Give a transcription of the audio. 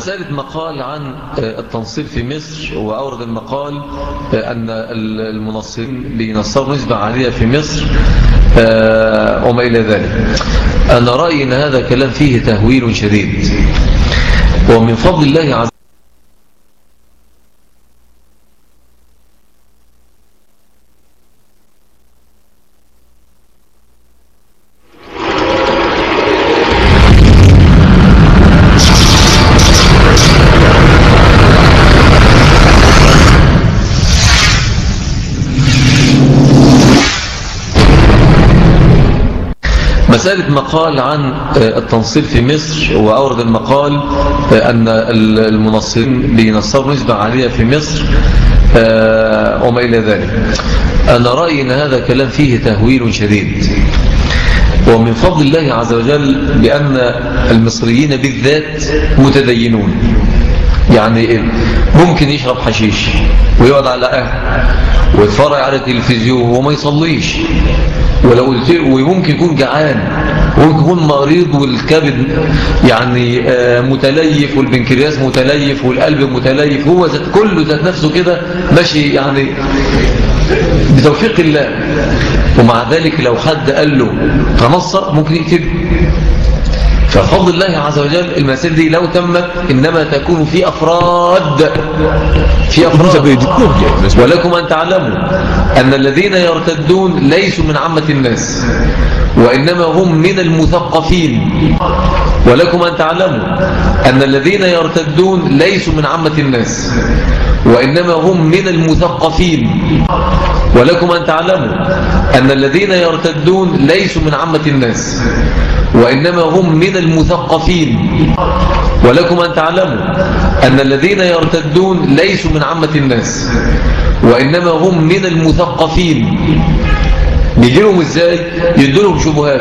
مسألة مقال عن التنصير في مصر وأورد المقال أن المنصرين بينصروا نسبة عالية في مصر وما إلى ذلك. أنا رأيي أن هذا كلام فيه تهويل شديد. ومن فضل الله مسألة مقال عن التنصير في مصر وأورد المقال أن المنصرين بينصروا نسبة عالية في مصر وما إلى ذلك. أنا رأيي أن هذا كلام فيه تهويل شديد. ومن فضل الله عز وجل بأن المصريين بالذات متدينون. يعني ممكن يشرب حشيش ويقعد على أهل ويتفرج على التلفزيون وما يصليش. ولو قلت وممكن يكون جعان وممكن يكون مريض والكبد يعني متليف والبنكرياس متليف والقلب متليف هو ذات كله ذات نفسه كده ماشي يعني بتوفيق الله. ومع ذلك لو حد قال له تنصر ممكن يقتله. ففضل الله عز وجل المسائل دي لو تمت إنما تكون في أفراد. في أفراد. ولكم أن تعلموا أن الذين يرتدون ليسوا من عامة الناس وإنما هم من المثقفين. ولكم أن تعلموا أن الذين يرتدون ليسوا من عامة الناس وإنما هم من المثقفين. ولكم أن تعلموا أن الذين يرتدون ليسوا من عامة الناس وإنما هم من المثقفين. ولكم أن تعلموا أن الذين يرتدون ليسوا من عامة الناس وإنما هم من المثقفين. بيجيلهم إزاي؟ يدولهم شبهات.